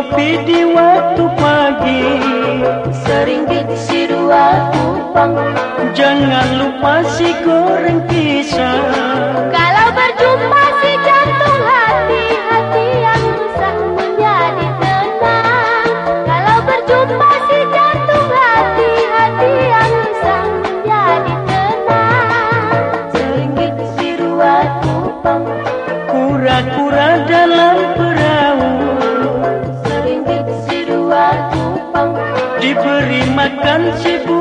kopi di waktu pagi. Seringgit si dua kupang. Jangan lupa si goreng pisang. Kalau berjumpa si jantung hati Hati yang susah menjadi tenang. Kalau berjumpa si jantung hati Hati yang susah menjadi tenang. Seringgit si dua kupang. Kura-kura dalam Diberi makan si buah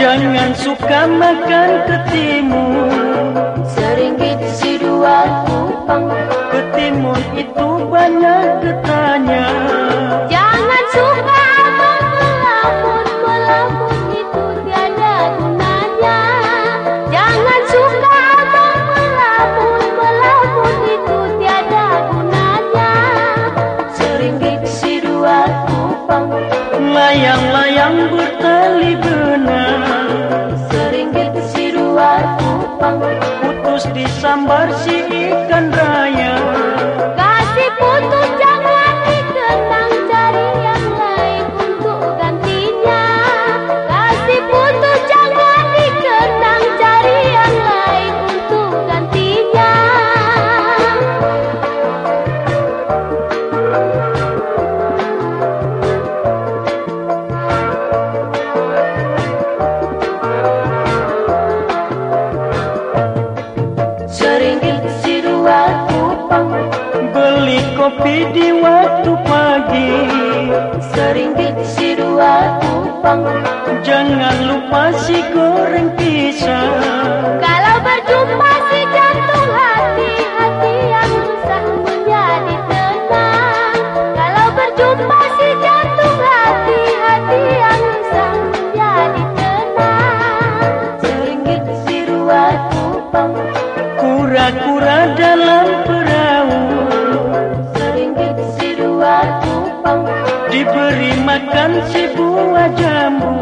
Jangan suka makan ketimun. Seringgit si dua kupang. Ketimun itu banyak bisa bersih kopi di waktu pagi. Seringgit si dua kupang Jangan lupa si goreng pisang Diberi makan si buah jambu